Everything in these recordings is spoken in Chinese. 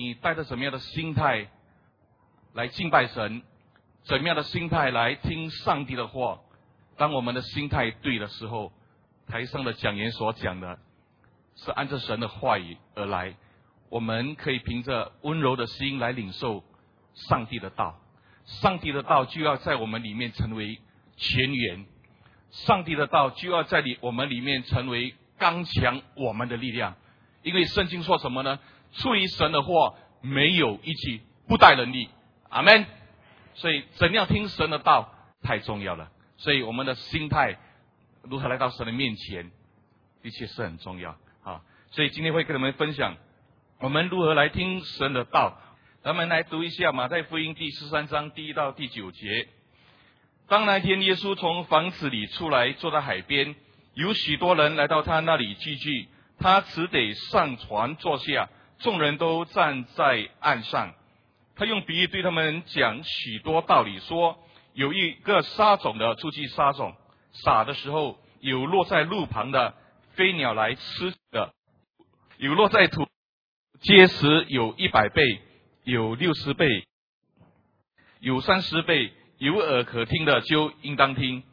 你带着什么样的心态来敬拜神？怎么样的心态来听上帝的话？当我们的心态对的时候，台上的讲员所讲的，是按照神的话语而来。我们可以凭着温柔的心来领受上帝的道，上帝的道就要在我们里面成为泉源，上帝的道就要在里我们里面成为刚强我们的力量。因为圣经说什么呢？出于神的话，没有一句不带能力。阿门。所以怎样听神的道太重要了。所以我们的心态如何来到神的面前，的确是很重要啊。所以今天会跟你们分享。我们如何来听神的道？咱们来读一下马太福音第十三章第一到第九节。当那天耶稣从房子里出来，坐在海边，有许多人来到他那里聚聚，他只得上船坐下，众人都站在岸上。他用比喻对他们讲许多道理，说有一个撒种的出去撒种，撒的时候有落在路旁的飞鸟来吃的，有落在土。结实有一百倍，有六十倍，有三十倍，有耳可听的就应当听。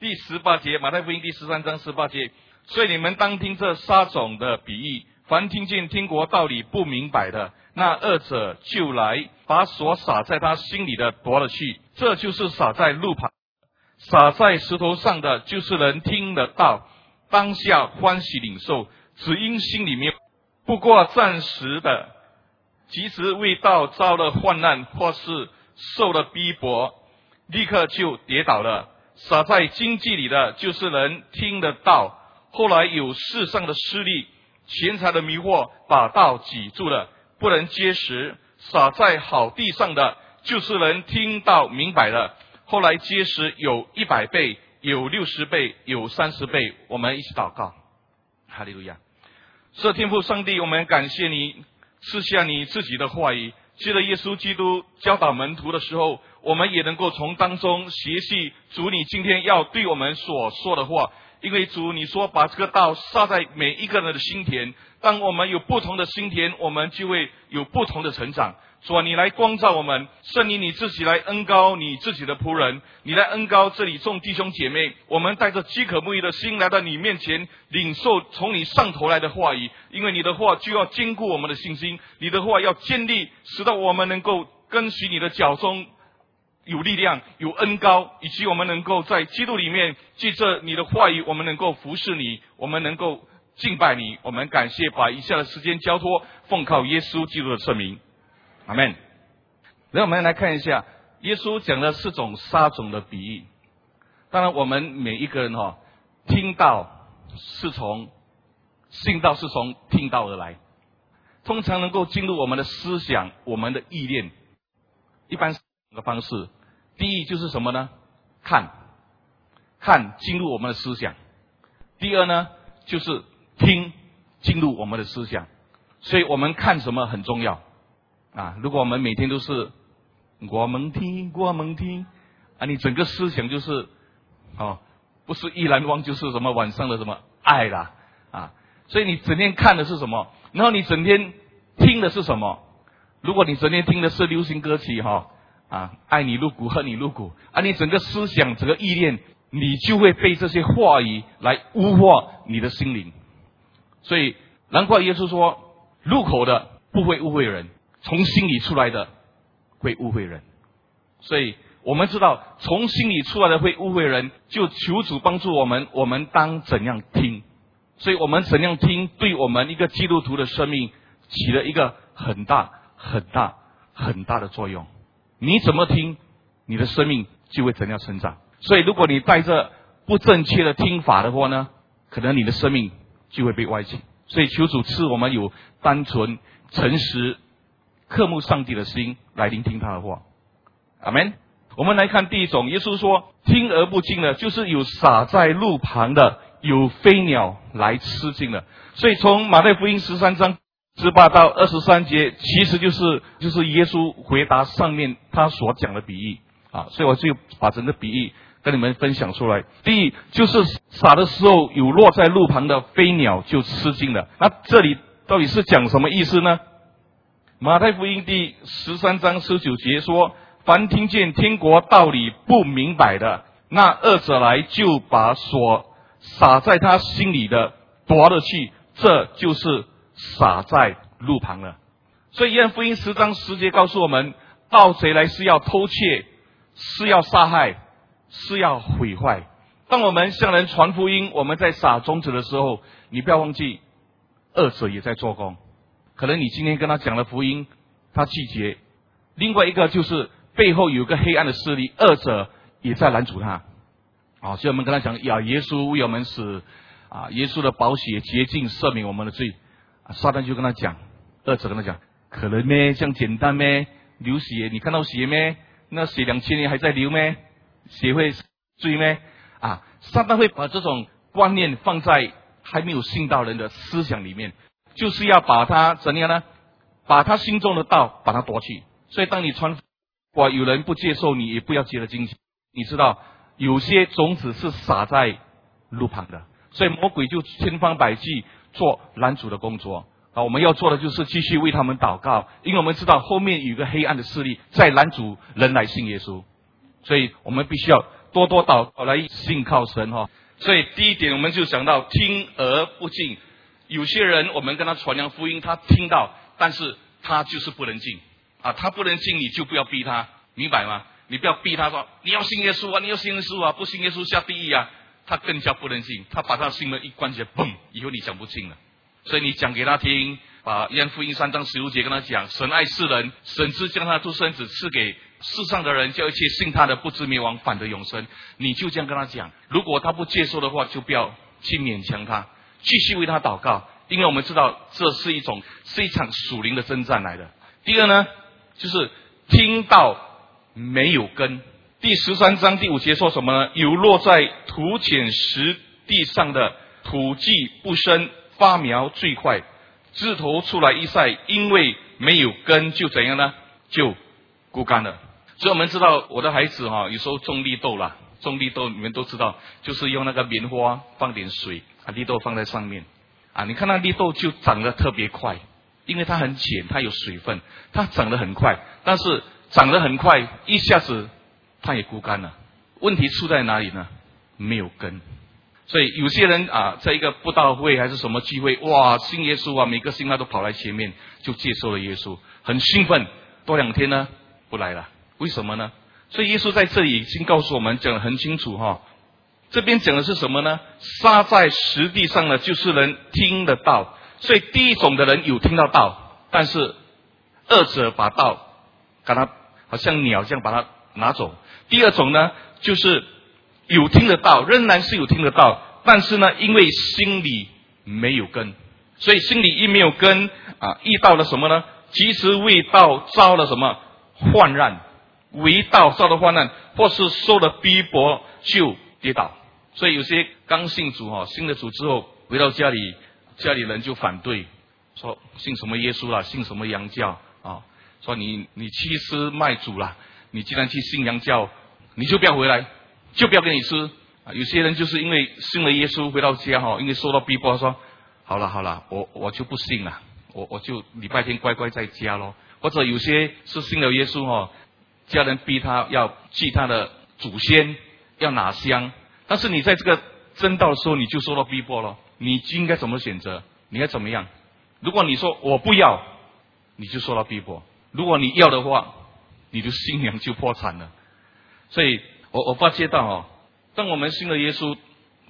第十八节，马太福音第十三章十八节，所以你们当听这撒种的比喻，凡听见听国道理不明白的，那二者就来把所撒在他心里的夺了去，这就是撒在路旁，撒在石头上的，就是能听得到，当下欢喜领受，只因心里面。不过暂时的，即使未到遭了患难，或是受了逼迫，立刻就跌倒了。撒在经济里的，就是能听得到。后来有世上的势力、钱财的迷惑，把道挤住了，不能结实。撒在好地上的，就是能听到明白的。后来结实，有一百倍，有六十倍，有三十倍。我们一起祷告，哈利路亚。是天父上帝，我们感谢你赐下你自己的话语。记得耶稣基督教导门徒的时候，我们也能够从当中学习主你今天要对我们所说的话。因为主你说把这个道撒在每一个人的心田，当我们有不同的心田，我们就会有不同的成长。说你来光照我们，圣灵你自己来恩高你自己的仆人，你来恩高这里众弟兄姐妹，我们带着饥渴慕义的心来到你面前，领受从你上头来的话语，因为你的话就要坚固我们的信心，你的话要建立，使得我们能够跟随你的脚中有力量、有恩高，以及我们能够在基督里面借着你的话语，我们能够服侍你，我们能够敬拜你，我们感谢把以下的时间交托，奉靠耶稣基督的圣名。阿门。让我们来看一下，耶稣讲的四种沙种的比喻。当然，我们每一个人哈，听到是从信道是从听到而来，通常能够进入我们的思想、我们的意念。一般的方式，第一就是什么呢？看，看进入我们的思想。第二呢，就是听进入我们的思想。所以我们看什么很重要。啊！如果我们每天都是我们听，我们听，啊，你整个思想就是，哦，不是一蓝光就是什么晚上的什么爱啦，啊，所以你整天看的是什么？然后你整天听的是什么？如果你整天听的是流行歌曲，哈，啊，爱你入骨，恨你入骨，啊，你整个思想、整个意念，你就会被这些话语来污化你的心灵。所以难怪耶稣说，入口的不会误会人。从心里出来的会误会人，所以我们知道从心里出来的会误会人，就求主帮助我们，我们当怎样听？所以我们怎样听，对我们一个基督徒的生命起了一个很大、很大、很大的作用。你怎么听，你的生命就会怎样成长。所以如果你带着不正确的听法的话呢，可能你的生命就会被歪曲。所以求主赐我们有单纯、诚实。刻慕上帝的心来聆听他的话，阿门。我们来看第一种，耶稣说听而不进的，就是有撒在路旁的，有飞鸟来吃尽了。所以从马太福音十三章十八到二十三节，其实就是就是耶稣回答上面他所讲的比喻啊。所以我就把整个比喻跟你们分享出来。第一就是撒的时候有落在路旁的飞鸟就吃尽了。那这里。到底是讲什么意思呢？马太福音第十三章十九节说：“凡听见天国道理不明白的，那恶者来就把所撒在他心里的夺了去，这就是撒在路旁了。”所以，约福音十章十节告诉我们：盗贼来是要偷窃，是要杀害，是要毁坏。当我们向人传福音，我们在撒种子的时候，你不要忘记，二者也在做工。可能你今天跟他讲了福音，他拒绝；另外一个就是背后有个黑暗的势力，二者也在拦阻他。啊，所以我们跟他讲：呀，耶稣为我们死，啊，耶稣的宝血洁净赦免我们的罪。撒旦就跟他讲，二者跟他讲：可能咩？这样简单咩？流血，你看到血咩？那血两千年还在流咩？血会追咩？啊，撒旦会把这种观念放在还没有信道人的思想里面，就是要把他怎样呢？把他心中的道把他夺去。所以当你传，哇，有人不接受你，也不要接了经。你知道，有些种子是撒在路旁的，所以魔鬼就千方百计做拦阻的工作。啊，我们要做的就是继续为他们祷告，因为我们知道后面有个黑暗的势力在拦阻人来信耶稣，所以我们必须要。多多祷告来信靠神哈，所以第一点我们就想到听而不进。有些人我们跟他传扬福音，他听到，但是他就是不能进啊，他不能进，你就不要逼他，明白吗？你不要逼他说你要信耶稣啊，你要信耶稣啊，不信耶稣下地狱啊，他更加不能进，他把他的心门一关起来，嘣，以后你讲不进了。所以你讲给他听，把约翰福音三章十五节跟他讲，神爱世人，神之将他独生子赐给。世上的人叫一切信他的不知灭亡，反得永生。你就这样跟他讲，如果他不接受的话，就不要去勉强他，继续为他祷告，因为我们知道这是一种是一场属灵的征战来的。第二呢，就是听到没有根。第十三章第五节说什么呢？有落在土浅石地上的土迹不深，发苗最快，枝头出来一晒，因为没有根，就怎样呢？就枯干了。所以我们知道，我的孩子哈，有时候种绿豆啦，种绿豆你们都知道，就是用那个棉花放点水，把绿豆放在上面，啊，你看那绿豆就长得特别快，因为它很浅，它有水分，它长得很快。但是长得很快，一下子他也枯干了。问题出在哪里呢？没有根。所以有些人啊，在一个布道会还是什么聚会，哇，信耶稣啊，每个信他都跑来前面就接受了耶稣，很兴奋。多两天呢，不来了。为什么呢？所以耶稣在这里已经告诉我们讲得很清楚哈。这边讲的是什么呢？撒在实地上的就是人听得到。所以第一种的人有听到道，但是二者把道，把它好像鸟这样把它拿走。第二种呢，就是有听得到，仍然是有听得到，但是呢，因为心里没有根，所以心里一没有根啊，遇到了什么呢？其实未到遭了什么患难。为道受的患难，或是受了逼迫就跌倒。所以有些刚信主哈，信了主之后回到家里，家里人就反对，说信什么耶稣啦，信什么洋教啊？说你你欺师卖主啦，你既然去信洋教，你就不要回来，就不要跟你吃。有些人就是因为信了耶稣回到家哈，因为受到逼迫，说好了好了，我我就不信了，我我就礼拜天乖乖在家咯。或者有些是信了耶稣哈。家人逼他要祭他的祖先，要拿香，但是你在这个争道的时候，你就受到逼迫了。你应该怎么选择？你该怎么样？如果你说我不要，你就受到逼迫；如果你要的话，你的新娘就破产了。所以我我发觉到哦，当我们信了耶稣，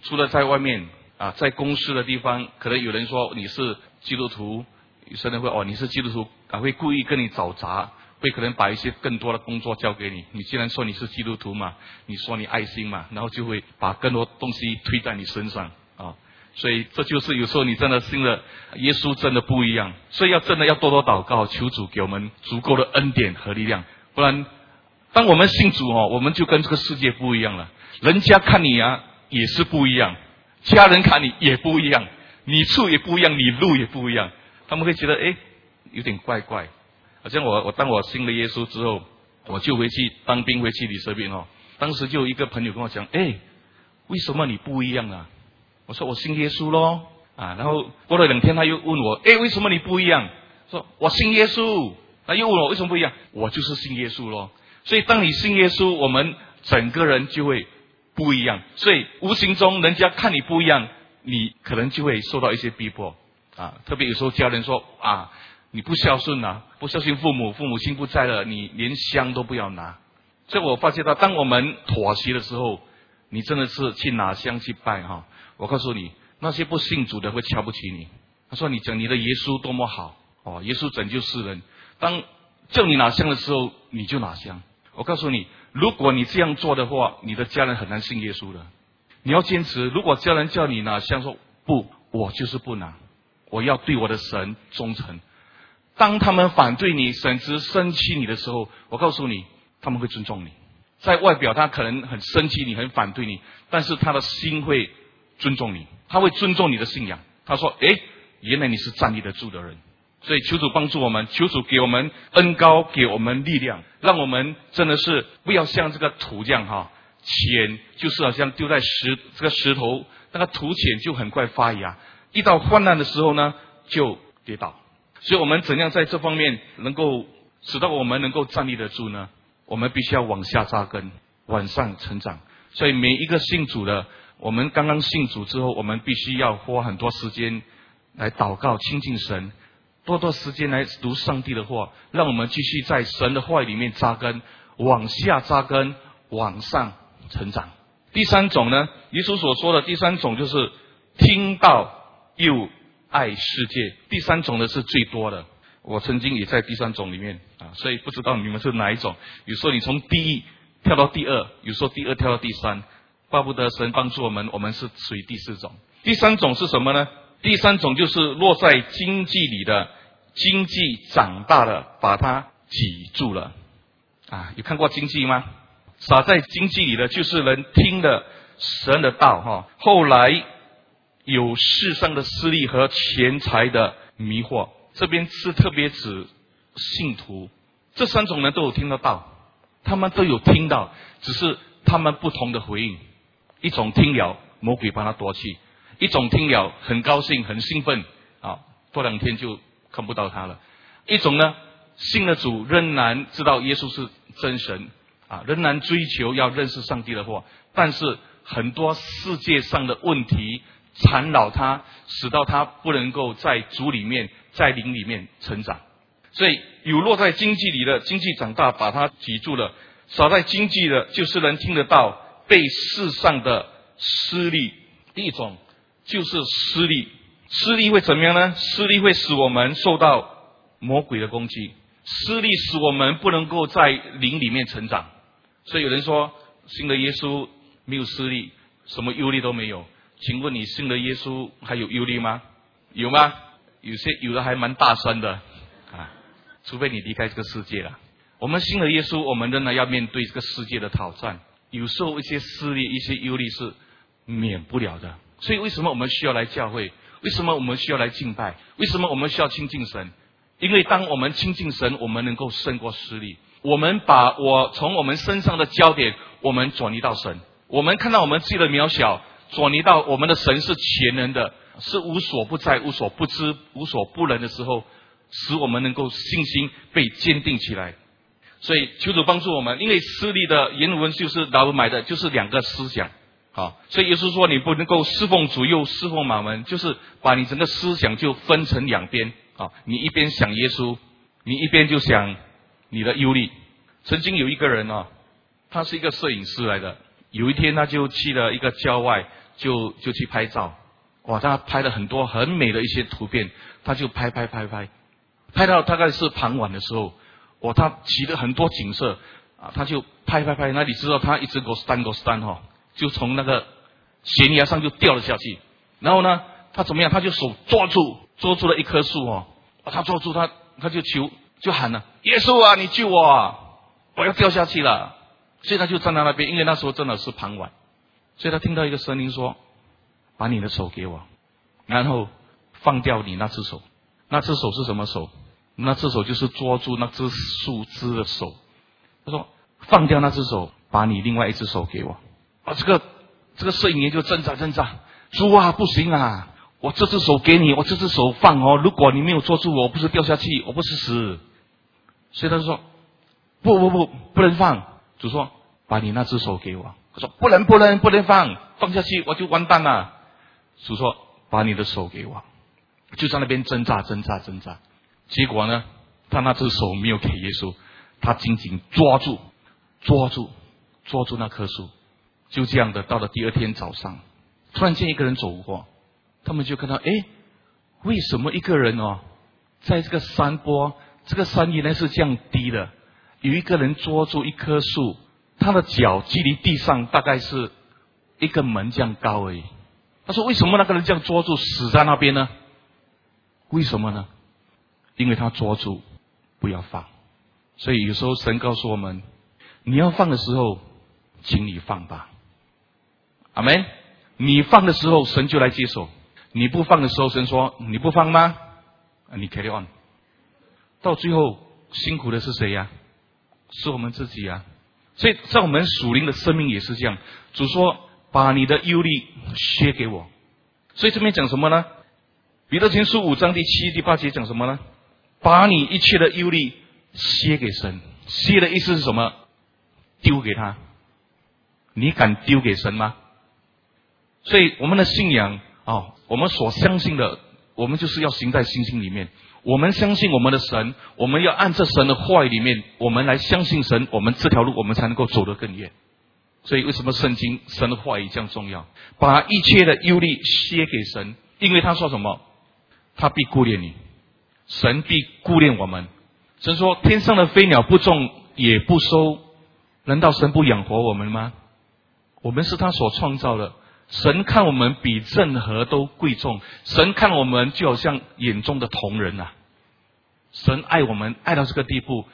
除了在外面啊，在公司的地方，可能有人说你是基督徒，有些人会哦你是基督徒，啊会故意跟你找茬。会可能把一些更多的工作交给你。你既然说你是基督徒嘛，你说你爱心嘛，然后就会把更多东西推在你身上啊。所以这就是有时候你真的信了耶稣，真的不一样。所以要真的要多多祷告，求主给我们足够的恩典和力量。不然，当我们信主哦，我们就跟这个世界不一样了。人家看你啊也是不一样，家人看你也不一样，你处也不一样，你路也不一样。他们会觉得哎，有点怪怪。好像我我当我信了耶稣之后，我就回去当兵回去里舍边哦。当时就有一个朋友跟我讲：“哎，为什么你不一样啊？”我说：“我信耶稣喽。”啊，然后过了两天他又问我，哎，为什么你不一样？说我信耶稣。他又问我为什么不一样？我就是信耶稣咯。所以当你信耶稣，我们整个人就会不一样。所以无形中人家看你不一样，你可能就会受到一些逼迫啊。特别有时候家人说啊，你不孝顺啊，不孝顺父母，父母亲不在了，你连香都不要拿。所以我发现到，当我们妥协的时候，你真的是去拿香去拜哈。我告诉你，那些不信主的会瞧不起你。他说你讲你的耶稣多么好哦，耶稣拯救世人。当叫你拿香的时候，你就拿香。我告诉你，如果你这样做的话，你的家人很难信耶稣的。你要坚持。如果家人叫你拿香，说不，我就是不拿，我要对我的神忠诚。当他们反对你，甚至生气你的时候，我告诉你，他们会尊重你。在外表他可能很生气你，很反对你，但是他的心会尊重你，他会尊重你的信仰。他说：“诶，原来你是站立得住的人。”所以求主帮助我们，求主给我们恩高，给我们力量，让我们真的是不要像这个土这样哈，浅就是好像丢在石这个石头，那个土浅就很快发芽，一到患难的时候呢就跌倒。所以我们怎样在这方面能够使到我们能够站立得住呢？我们必须要往下扎根，往上成长。所以每一个信主的，我们刚刚信主之后，我们必须要花很多时间来祷告亲近神。多多时间来读上帝的话，让我们继续在神的话里面扎根，往下扎根，往上成长。第三种呢，耶稣所说的第三种就是听到又爱世界。第三种呢是最多的。我曾经也在第三种里面啊，所以不知道你们是哪一种。有时候你从第一跳到第二，有时候第二跳到第三，巴不得神帮助我们，我们是属于第四种。第三种是什么呢？第三种就是落在经济里的。经济长大了，把它挤住了，啊，有看过经济吗？撒在经济里的，就是能听的神的道哈。后来有世上的势力和钱财的迷惑，这边是特别指信徒，这三种人都有听得到，他们都有听到，只是他们不同的回应。一种听了，魔鬼把他夺去；一种听了，很高兴、很兴奋，啊，过两天就。看不到他了。一种呢，信了主仍然知道耶稣是真神啊，仍然追求要认识上帝的话，但是很多世界上的问题缠绕他，使到他不能够在主里面、在灵里面成长。所以有落在经济里的经济长大，把他挤住了；少在经济的，就是能听得到被世上的私利。一种就是私利。私利会怎么样呢？私利会使我们受到魔鬼的攻击，私利使我们不能够在灵里面成长。所以有人说信了耶稣没有私利，什么忧虑都没有。请问你信了耶稣还有忧虑吗？有吗？有些有的还蛮大声的啊，除非你离开这个世界了。我们信了耶稣，我们仍然要面对这个世界的挑战。有时候一些私利、一些忧虑是免不了的。所以为什么我们需要来教会？为什么我们需要来敬拜？为什么我们需要亲近神？因为当我们亲近神，我们能够胜过势力。我们把我从我们身上的焦点，我们转移到神。我们看到我们自己的渺小，转移到我们的神是全能的，是无所不在、无所不知、无所不能的时候，使我们能够信心被坚定起来。所以求主帮助我们，因为势力的原文就是老买的，就是两个思想。啊，所以也是说，你不能够侍奉主又侍奉马门，就是把你整个思想就分成两边啊。你一边想耶稣，你一边就想你的忧虑。曾经有一个人啊，他是一个摄影师来的，有一天他就去了一个郊外，就就去拍照。哇，他拍了很多很美的一些图片，他就拍拍拍拍，拍到大概是傍晚的时候，哇，他起了很多景色啊，他就拍拍拍。那你知道他一直 go stand go stand 哈。就从那个悬崖上就掉了下去，然后呢，他怎么样？他就手抓住抓住了一棵树哦，他抓住他，他就求就喊了：“耶稣啊，你救我！啊！我要掉下去了。”所以他就站在那边，因为那时候真的是傍晚，所以他听到一个声音说：“把你的手给我，然后放掉你那只手。那只手是什么手？那只手就是捉住那只树枝的手。他说：放掉那只手，把你另外一只手给我。”啊，这个这个摄影员就挣扎挣扎，主啊，不行啊！我这只手给你，我这只手放哦。如果你没有捉住我，我不是掉下去，我不是死。所以他说：“不不不，不能放。”主说：“把你那只手给我。”他说：“不能不能不能放，放下去我就完蛋了。”主说：“把你的手给我。”就在那边挣扎挣扎挣扎，结果呢，他那只手没有给耶稣，他紧紧抓住抓住抓住那棵树。就这样的，到了第二天早上，突然间一个人走过，他们就看到，哎，为什么一个人哦，在这个山坡，这个山原来是这样低的，有一个人捉住一棵树，他的脚距离地上大概是一个门这样高而已。他说：“为什么那个人这样捉住，死在那边呢？为什么呢？因为他捉住，不要放。所以有时候神告诉我们，你要放的时候，请你放吧。”阿门！你放的时候，神就来接手；你不放的时候，神说：“你不放吗？”你 carry on。到最后，辛苦的是谁呀？是我们自己呀。所以在我们属灵的生命也是这样。主说：“把你的忧虑卸给我。”所以这边讲什么呢？彼得前书五章第七、第八节讲什么呢？把你一切的忧虑卸给神。卸的意思是什么？丢给他。你敢丢给神吗？所以我们的信仰啊，我们所相信的，我们就是要行在信心里面。我们相信我们的神，我们要按这神的话语里面，我们来相信神，我们这条路我们才能够走得更远。所以为什么圣经神的话语这样重要？把一切的忧虑卸给神，因为他说什么？他必顾念你，神必顾念我们。神说：天上的飞鸟不种也不收，难道神不养活我们吗？我们是他所创造的。神看我们比任何都贵重，神看我们就好像眼中的同人呐。神爱我们爱到这个地步，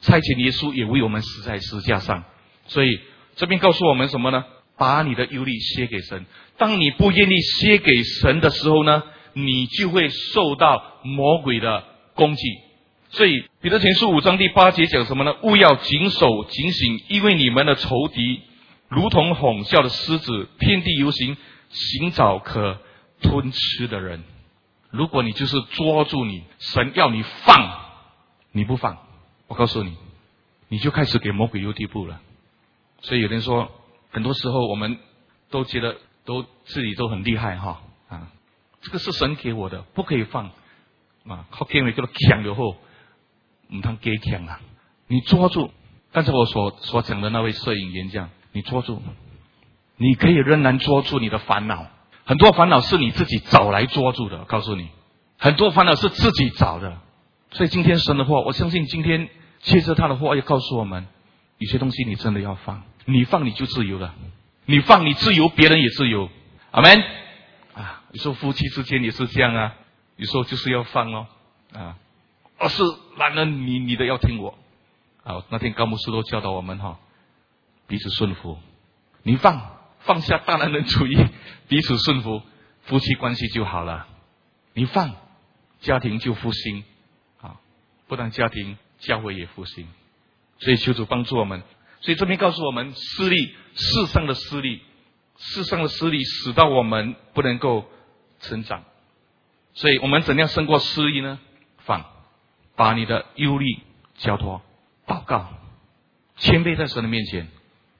差遣耶稣也为我们死在十字架上。所以这边告诉我们什么呢？把你的忧虑卸给神。当你不愿意卸给神的时候呢，你就会受到魔鬼的攻击。所以彼得前书五章第八节讲什么呢？勿要谨守警醒，因为你们的仇敌。如同哄笑的狮子，遍地游行，寻找可吞吃的人。如果你就是捉住你，神要你放，你不放，我告诉你，你就开始给魔鬼留地步了。所以有人说，很多时候我们都觉得都自己都很厉害哈啊，这个是神给我的，不可以放啊。靠，给我叫他抢了后，唔通给抢啊！你捉住，刚才我所所讲的那位摄影员这样。你捉住，你可以仍然捉住你的烦恼。很多烦恼是你自己找来捉住的，告诉你，很多烦恼是自己找的。所以今天神的话，我相信今天借着他的话要告诉我们，有些东西你真的要放，你放你就自由了，你放你自由，别人也自由。阿门。啊，你说夫妻之间也是这样啊，你说就是要放哦，啊，而是男人你你的要听我。啊，那天高牧师都教导我们哈。彼此顺服，你放放下大男人主义，彼此顺服，夫妻关系就好了。你放，家庭就复兴，啊，不但家庭，教会也复兴。所以求主帮助我们。所以这边告诉我们，势力世上的势力，世上的势力使到我们不能够成长。所以我们怎样胜过私利呢？放，把你的忧虑交托，祷告，谦卑在神的面前。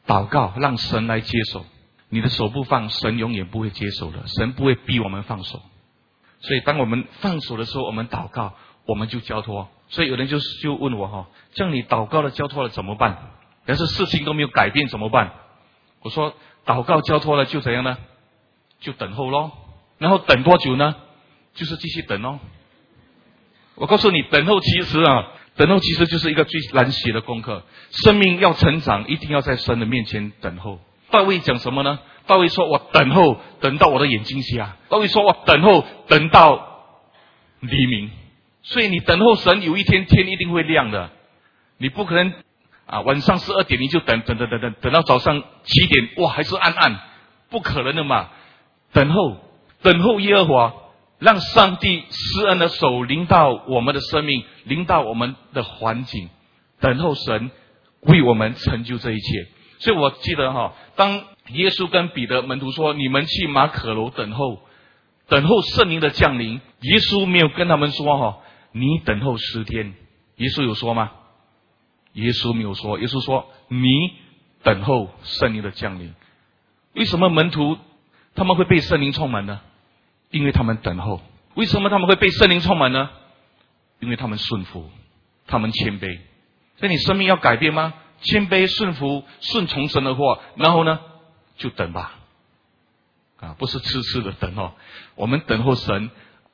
祷告，让神来接手。你的手不放，神永远不会接手的。神不会逼我们放手。所以，当我们放手的时候，我们祷告，我们就交托。所以，有人就就问我哈，这样你祷告了、交托了怎么办？但是事情都没有改变怎么办？我说，祷告交托了就怎样呢？就等候喽。然后等多久呢？就是继续等哦。我告诉你，等候其实啊。等候其实就是一个最难写的功课。生命要成长，一定要在神的面前等候。大卫讲什么呢？大卫说：“我等候，等到我的眼睛瞎。”大卫说：“我等候，等到黎明。”所以你等候神，有一天天一定会亮的。你不可能啊，晚上十二点你就等等等等等，等到早上七点，哇，还是暗暗，不可能的嘛。等候，等候耶和华。让上帝施恩的手临到我们的生命，临到我们的环境，等候神为我们成就这一切。所以我记得哈，当耶稣跟彼得门徒说：“你们去马可楼等候，等候圣灵的降临。耶稣没有跟他们说哈，你等候十天。耶稣有说吗？耶稣没有说。耶稣说你等候圣灵的降临。为什么门徒他们会被圣灵充满呢？因为他们等候。为什么他们会被圣灵充满呢？因为他们顺服，他们谦卑。所以你生命要改变吗？谦卑、顺服、顺从神的话，然后呢，就等吧。啊，不是痴痴的等哦。我们等候神，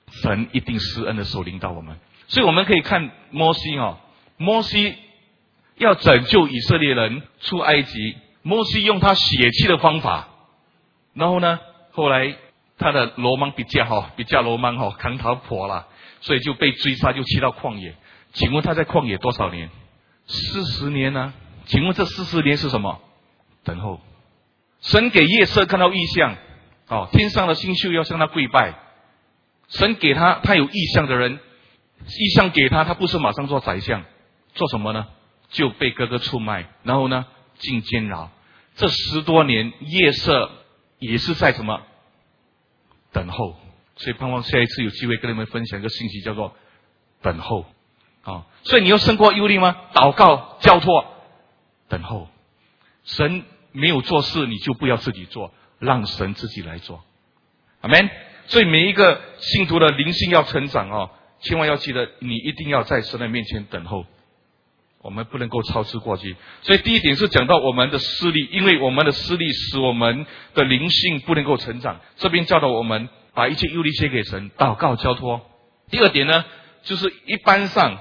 神一定施恩的手领导我们。所以我们可以看摩西哦，摩西要拯救以色列人出埃及，摩西用他血气的方法，然后呢，后来他的罗曼比较哈，比较罗曼哈，扛逃婆了，所以就被追杀，就去到旷野。请问他在旷野多少年？四十年呢？请问这四十年是什么？等候。神给夜色看到异象，哦，天上的星宿要向他跪拜。神给他，他有意象的人，意象给他，他不是马上做宰相，做什么呢？就被哥哥出卖，然后呢进监牢。这十多年，夜色也是在什么？等候。所以盼望下一次有机会跟你们分享一个信息，叫做等候。啊，所以你要胜过忧虑吗？祷告、交托。等候，神没有做事，你就不要自己做，让神自己来做，阿门。所以每一个信徒的灵性要成长哦，千万要记得，你一定要在神的面前等候，我们不能够操之过急。所以第一点是讲到我们的势力，因为我们的势力使我们的灵性不能够成长。这边教导我们把一切忧虑献给神，祷告交托。第二点呢，就是一般上，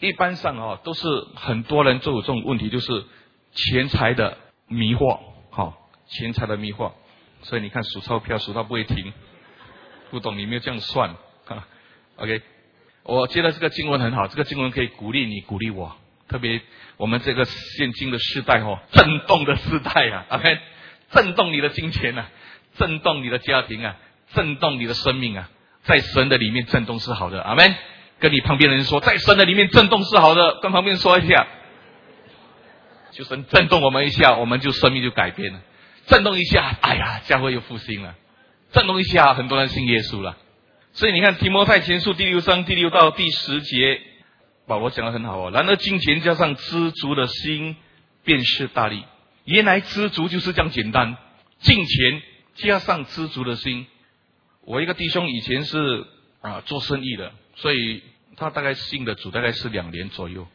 一般上哦，都是很多人都有这种问题，就是。钱财的迷惑，好，钱财的迷惑，所以你看数钞票数到不会停，不懂你没有这样算，哈，OK，我觉得这个经文很好，这个经文可以鼓励你，鼓励我，特别我们这个现今的时代哦，震动的时代啊，OK，震动你的金钱啊，震动你的家庭啊，震动你的生命啊，在神的里面震动是好的，阿门。跟你旁边的人说，在神的里面震动是好的，跟旁边说一下。就是震动我们一下，我们就生命就改变了。震动一下，哎呀，教会又复兴了。震动一下，很多人信耶稣了。所以你看提摩太前书第六章第六到第十节，保罗讲的很好哦。然而金钱加上知足的心，便是大力。原来知足就是这样简单，金钱加上知足的心。我一个弟兄以前是啊做生意的，所以他大概信的主大概是两年左右，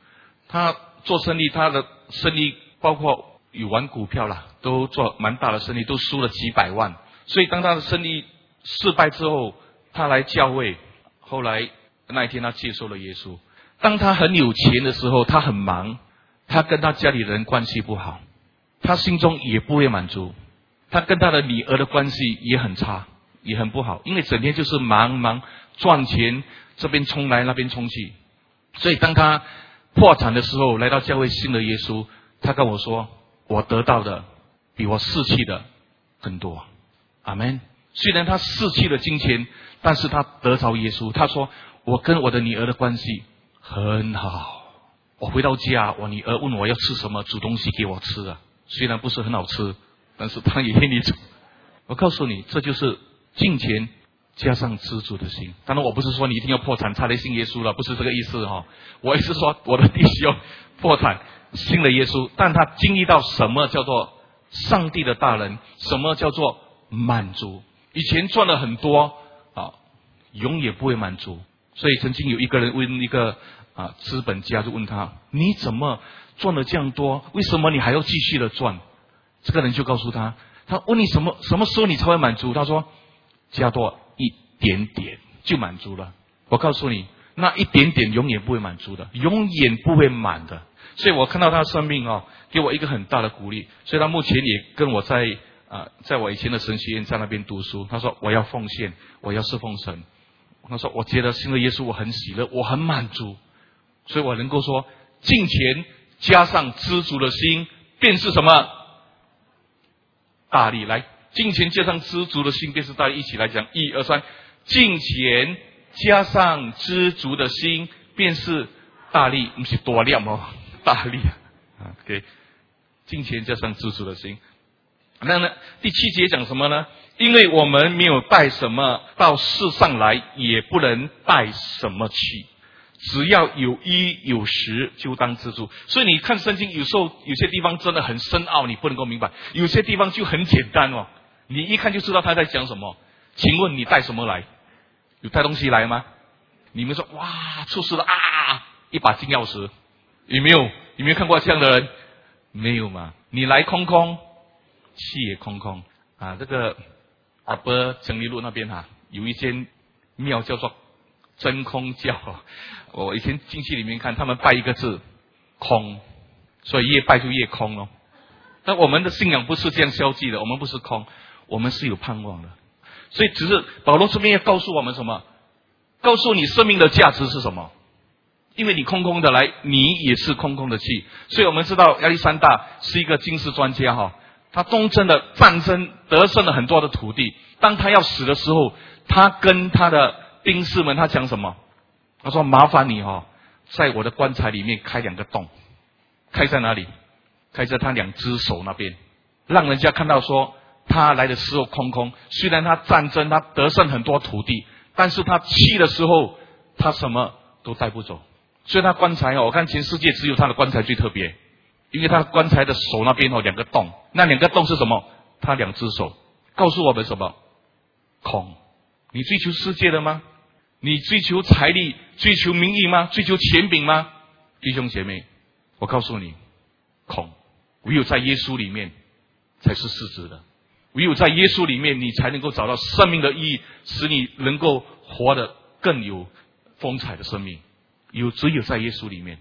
他。做生意，他的生意包括有玩股票啦，都做蛮大的生意，都输了几百万。所以当他的生意失败之后，他来教会。后来那一天，他接受了耶稣。当他很有钱的时候，他很忙，他跟他家里人关系不好，他心中也不会满足。他跟他的女儿的关系也很差，也很不好，因为整天就是忙忙赚钱，这边冲来那边冲去。所以当他破产的时候，来到教会信了耶稣，他跟我说：“我得到的比我失去的更多。”阿门。虽然他失去了金钱，但是他得着耶稣。他说：“我跟我的女儿的关系很好。我回到家，我女儿问我要吃什么，煮东西给我吃啊。虽然不是很好吃，但是他也愿意煮。我告诉你，这就是金钱。”加上知足的心，当然我不是说你一定要破产才来信耶稣了，不是这个意思哈。我也是说我的弟兄破产信了耶稣，但他经历到什么叫做上帝的大人，什么叫做满足？以前赚了很多啊，永远不会满足。所以曾经有一个人问一个啊资本家，就问他：你怎么赚了这样多？为什么你还要继续的赚？这个人就告诉他：他问你什么什么时候你才会满足？他说：加多。一点点就满足了。我告诉你，那一点点永远不会满足的，永远不会满的。所以我看到他的生命哦，给我一个很大的鼓励。所以他目前也跟我在啊，在我以前的神学院在那边读书。他说我要奉献，我要侍奉神。他说我觉得信了耶稣，我很喜乐，我很满足。所以我能够说，金钱加上知足的心，便是什么大力来。金钱加上知足的心，便是大家一起来讲。一二三，金钱加上知足的心，便是大力，不是多量哦，大力啊。OK，金钱加上知足的心。那呢，第七节讲什么呢？因为我们没有带什么到世上来，也不能带什么去。只要有一有十，就当知足。所以你看圣经，有时候有些地方真的很深奥，你不能够明白；有些地方就很简单哦，你一看就知道他在讲什么。请问你带什么来？有带东西来吗？你们说哇，出事了啊！一把金钥匙，有没有？有没有看过这样的人？没有嘛？你来空空，气也空空啊！这个阿伯成立路那边哈，有一间庙叫做真空教。我以前进去里面看，他们拜一个字空，所以越拜就越空咯。但我们的信仰不是这样消极的，我们不是空，我们是有盼望的。所以只是保罗这边要告诉我们什么？告诉你生命的价值是什么？因为你空空的来，你也是空空的去。所以我们知道亚历山大是一个军事专家哈，他东征的战争得胜了很多的土地。当他要死的时候，他跟他的兵士们他讲什么？他说：“麻烦你哈，在我的棺材里面开两个洞，开在哪里？开在他两只手那边，让人家看到说他来的时候空空。虽然他战争他得胜很多土地，但是他去的时候他什么都带不走。所以他棺材哦，我看全世界只有他的棺材最特别，因为他棺材的手那边哦两个洞，那两个洞是什么？他两只手告诉我们什么？空。你追求世界的吗？你追求财力、追求名誉吗？追求权柄吗？弟兄姐妹，我告诉你，空。唯有在耶稣里面才是实质的，唯有在耶稣里面，你才能够找到生命的意义，使你能够活得更有风采的生命。有只有在耶稣里面，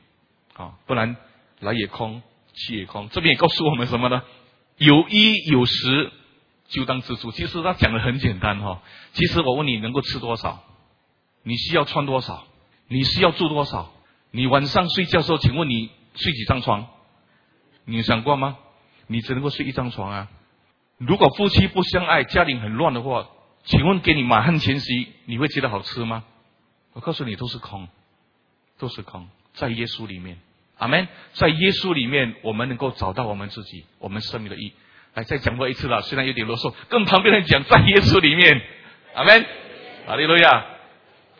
啊，不然来也空，去也空。这边也告诉我们什么呢？有一有十，就当知足。其实他讲的很简单哈。其实我问你，能够吃多少？你需要穿多少？你需要住多少？你晚上睡觉时候，请问你睡几张床？你想过吗？你只能够睡一张床啊！如果夫妻不相爱，家庭很乱的话，请问给你满汉全席，你会觉得好吃吗？我告诉你，都是空，都是空。在耶稣里面，阿门。在耶稣里面，我们能够找到我们自己，我们生命的意义。来，再讲过一次了，虽然有点啰嗦，跟旁边人讲，在耶稣里面，阿门。哈利路亚。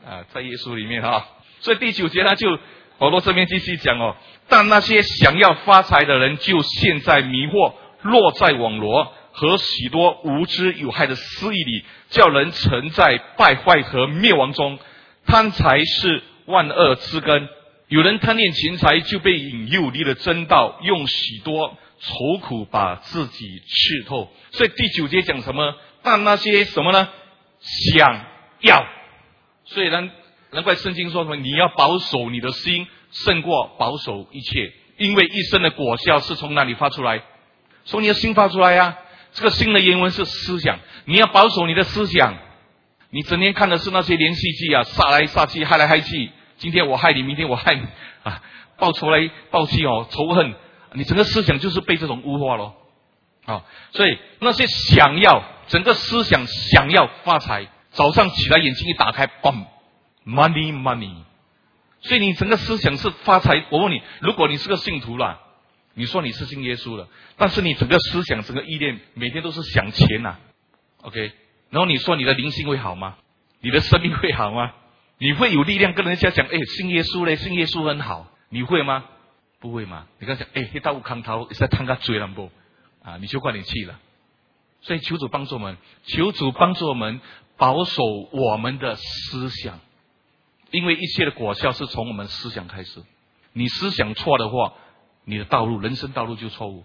啊，在耶稣里面哈，所以第九节呢，就保罗这边继续讲哦。但那些想要发财的人，就陷在迷惑、落在网罗和许多无知有害的私意里，叫人沉在败坏和灭亡中。贪财是万恶之根，有人贪恋钱财，就被引诱离了真道，用许多愁苦把自己刺透。所以第九节讲什么？但那些什么呢？想要。所以难，难怪圣经说什么你要保守你的心胜过保守一切，因为一生的果效是从哪里发出来？从你的心发出来呀。这个心的原文是思想，你要保守你的思想。你整天看的是那些连续剧啊，杀来杀去，害来害去。今天我害你，明天我害你啊，报仇来报去哦，仇恨。你整个思想就是被这种污化咯。啊。所以那些想要整个思想想要发财。早上起来，眼睛一打开嘣 m o n e y money。所以你整个思想是发财。我问你，如果你是个信徒了，你说你是信耶稣了，但是你整个思想、整个意念每天都是想钱呐，OK？然后你说你的灵性会好吗？你的生命会好吗？你会有力量跟人家讲，哎，信耶稣嘞，信耶稣很好，你会吗？不会吗？你刚讲，哎，黑大乌康涛在探个追了不？啊，你就快点去了。所以求主帮助我们，求主帮助我们。保守我们的思想，因为一切的果效是从我们思想开始。你思想错的话，你的道路、人生道路就错误；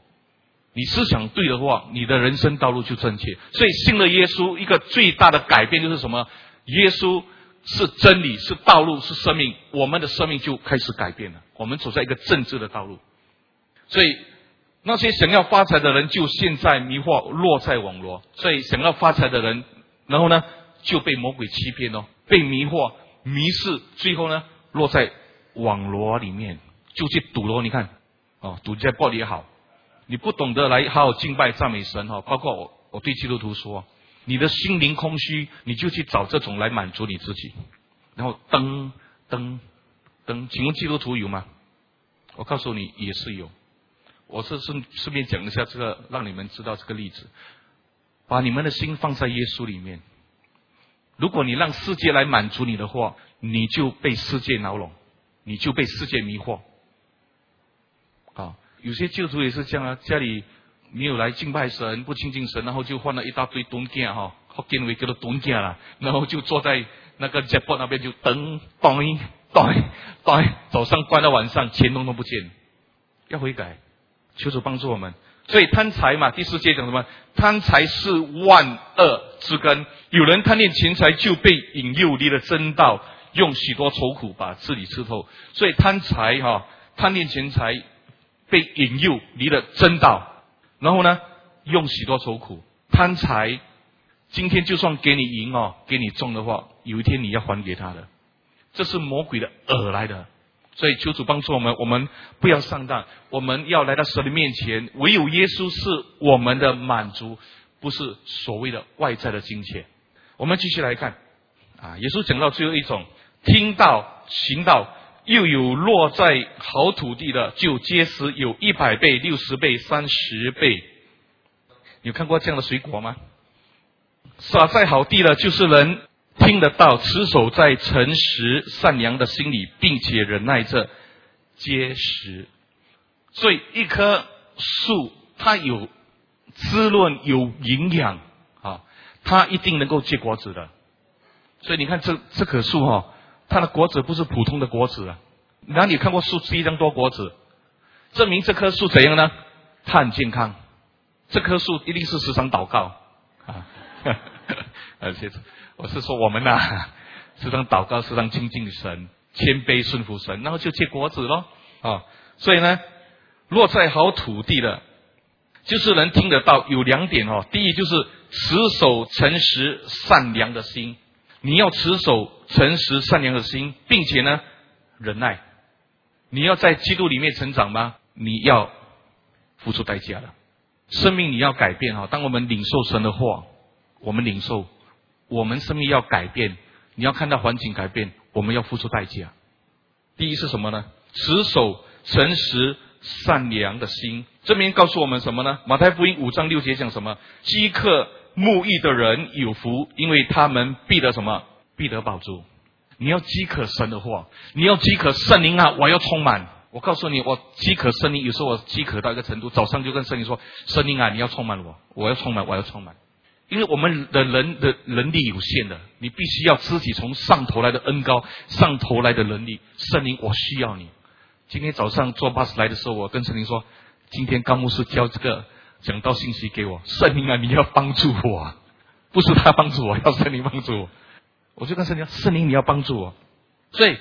你思想对的话，你的人生道路就正确。所以信了耶稣，一个最大的改变就是什么？耶稣是真理，是道路，是生命，我们的生命就开始改变了。我们走在一个正直的道路。所以那些想要发财的人，就现在迷惑，落在网络。所以想要发财的人。然后呢，就被魔鬼欺骗哦，被迷惑、迷失，最后呢，落在网罗里面，就去赌咯。你看，哦，赌在暴利也好，你不懂得来好好敬拜赞美神哈。包括我，我对基督徒说，你的心灵空虚，你就去找这种来满足你自己。然后噔噔噔，请问基督徒有吗？我告诉你，也是有。我是顺顺便讲一下这个，让你们知道这个例子。把你们的心放在耶稣里面。如果你让世界来满足你的话，你就被世界牢笼，你就被世界迷惑。啊，有些救主也是这样啊，家里没有来敬拜神，不亲近神，然后就换了一大堆东家哈，福建话叫做东家了，然后就坐在那个 j a p o 那边就等，等，等，等，早上关到晚上，钱通通不见，要悔改，求主帮助我们。所以贪财嘛，第四节讲什么？贪财是万恶之根。有人贪恋钱财，就被引诱离了真道，用许多愁苦把自己吃透。所以贪财哈，贪恋钱财，被引诱离了真道，然后呢，用许多愁苦。贪财，今天就算给你赢哦，给你中的话，有一天你要还给他的，这是魔鬼的饵来的。所以求主帮助我们，我们不要上当，我们要来到神的面前。唯有耶稣是我们的满足，不是所谓的外在的金钱。我们继续来看，啊，耶稣讲到最后一种，听到行到，又有落在好土地的，就结实有一百倍、六十倍、三十倍。有看过这样的水果吗？撒在好地的，就是人。听得到，持守在诚实善良的心里，并且忍耐着结实。所以一棵树，它有滋润、有营养啊，它一定能够结果子的。所以你看这这棵树哈，它的果子不是普通的果子啊。哪里看过树吃一张多果子？证明这棵树怎样呢？它很健康。这棵树一定是时常祷告啊，而且。我是说我们呐，时常祷告，时常亲近神，谦卑顺服神，然后就结果子喽啊！所以呢，落在好土地的，就是能听得到。有两点哦，第一就是持守诚实善良的心，你要持守诚实善良的心，并且呢，忍耐。你要在基督里面成长吗？你要付出代价的，生命你要改变哈。当我们领受神的话，我们领受。我们生命要改变，你要看到环境改变，我们要付出代价。第一是什么呢？持守诚实善良的心。这边告诉我们什么呢？马太福音五章六节讲什么？饥渴沐浴的人有福，因为他们必得什么？必得宝珠。你要饥渴神的话，你要饥渴圣灵啊！我要充满。我告诉你，我饥渴圣灵，有时候我饥渴到一个程度，早上就跟圣灵说：“圣灵啊，你要充满我，我要充满，我要充满。”因为我们的人的能力有限的，你必须要自己从上头来的恩高，上头来的能力。圣灵，我需要你。今天早上坐巴士来的时候，我跟圣灵说：“今天高牧师教这个讲到信息给我，圣灵啊，你要帮助我，不是他帮助我，要圣灵帮助我。”我就跟圣灵：“圣灵，你要帮助我。”所以，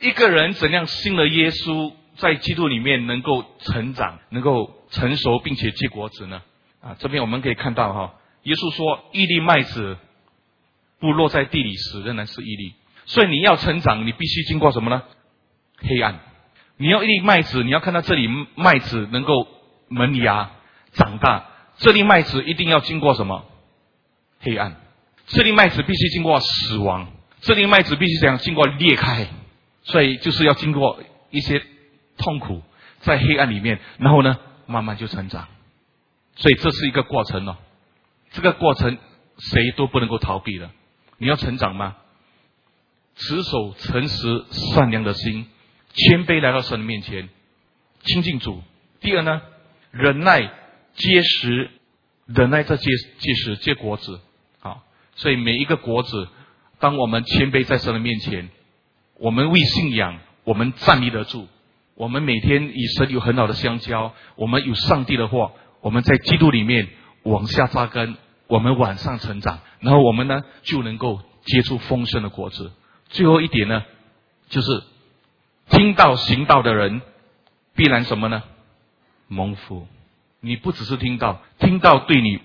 一个人怎样信了耶稣，在基督里面能够成长、能够成熟，并且结果子呢？啊，这边我们可以看到哈。耶稣说：“一粒麦子不落在地里时，仍然是一粒。所以你要成长，你必须经过什么呢？黑暗。你要一粒麦子，你要看到这里麦子能够萌芽长大。这粒麦子一定要经过什么？黑暗。这粒麦子必须经过死亡。这粒麦子必须怎样经过裂开？所以就是要经过一些痛苦，在黑暗里面，然后呢，慢慢就成长。所以这是一个过程哦。”这个过程谁都不能够逃避的。你要成长吗？持守诚实善良的心，谦卑来到神的面前，亲近主。第二呢，忍耐结实，忍耐着结结实结果子。啊，所以每一个果子，当我们谦卑在神的面前，我们为信仰，我们站立得住。我们每天与神有很好的相交，我们有上帝的话，我们在基督里面。往下扎根，我们往上成长，然后我们呢就能够结出丰盛的果子。最后一点呢，就是听到行道的人必然什么呢？蒙福。你不只是听到，听到对你，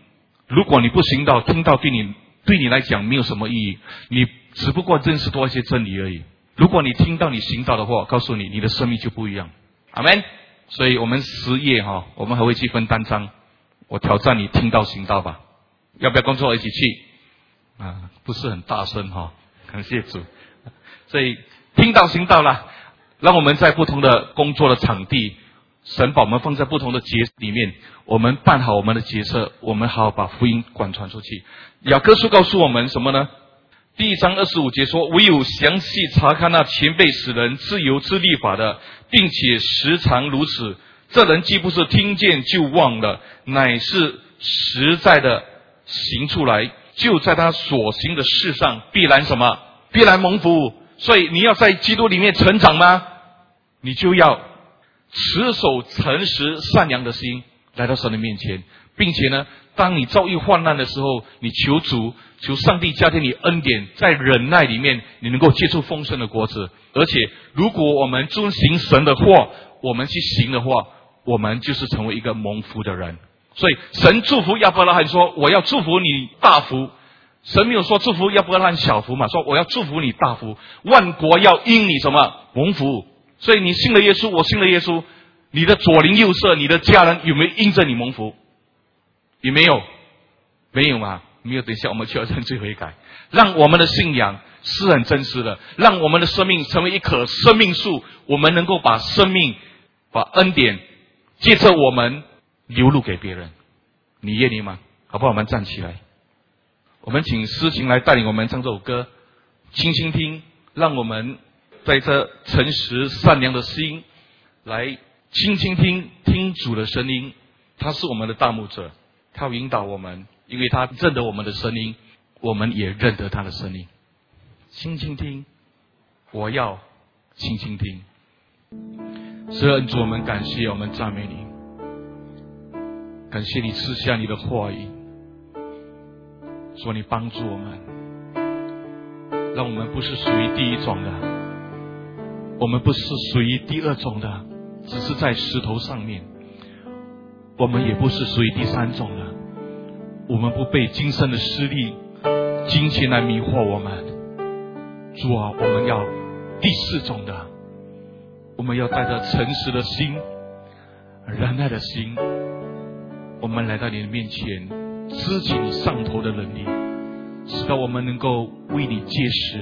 如果你不行道，听到对你对你来讲没有什么意义。你只不过认识多一些真理而已。如果你听到你行道的话，告诉你，你的生命就不一样。阿门。所以我们十页哈，我们还会去分单章。我挑战你听到行道吧，要不要跟我一起去？啊，不是很大声哈，感谢主。所以听到行道了，让我们在不同的工作的场地，神把我们放在不同的节里面，我们办好我们的角色，我们好好把福音广传出去。雅各书告诉我们什么呢？第一章二十五节说：“唯有详细查看那前辈使人自由之立法的，并且时常如此，这人既不是听见就忘了，乃是实在的行出来，就在他所行的事上必然什么？必然蒙福。所以你要在基督里面成长吗？你就要持守诚实善良的心来到神的面前，并且呢，当你遭遇患难的时候，你求主。”求上帝加添你恩典，在忍耐里面，你能够结出丰盛的果子。而且，如果我们遵行神的话，我们去行的话，我们就是成为一个蒙福的人。所以，神祝福亚伯拉罕说：“我要祝福你大福。”神没有说祝福亚伯拉罕小福嘛？说我要祝福你大福，万国要因你什么蒙福。所以，你信了耶稣，我信了耶稣，你的左邻右舍，你的家人有没有因着你蒙福？有没有？没有吗？没有，等一下，我们就要认罪悔改，让我们的信仰是很真实的，让我们的生命成为一棵生命树，我们能够把生命、把恩典，借着我们流露给别人。你愿意吗？好不好？我们站起来，我们请诗情来带领我们唱这首歌，轻轻听，让我们在这诚实善良的心来轻轻听听主的声音，他是我们的大牧者，他引导我们。因为他认得我们的声音，我们也认得他的声音。轻轻听，我要轻轻听。神恩主，我们感谢，我们赞美你，感谢你赐下你的话语，说你帮助我们，让我们不是属于第一种的，我们不是属于第二种的，只是在石头上面，我们也不是属于第三种的。我们不被今生的失利、金钱来迷惑我们。主啊，我们要第四种的，我们要带着诚实的心、仁爱的心，我们来到你的面前，支起你上头的能力，使到我们能够为你结实，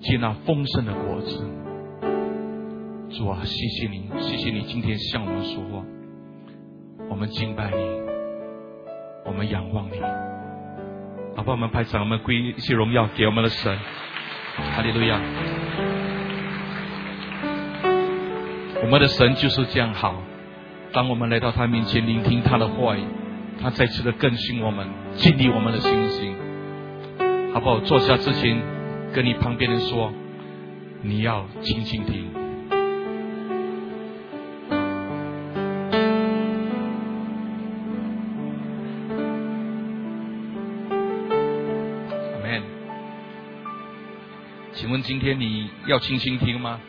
接纳丰盛的果子。主啊，谢谢你，谢谢你今天向我们说话，我们敬拜你。我们仰望你，好吧，我们拍掌，我们归一些荣耀给我们的神，哈利路亚。我们的神就是这样好，当我们来到他面前聆听他的话语，他再次的更新我们，建立我们的信心，好不好？坐下之前，跟你旁边人说，你要轻轻听。请问今天你要轻轻听吗？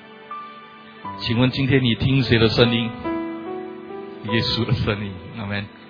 请问今天你听谁的声音？耶稣的声音，阿门。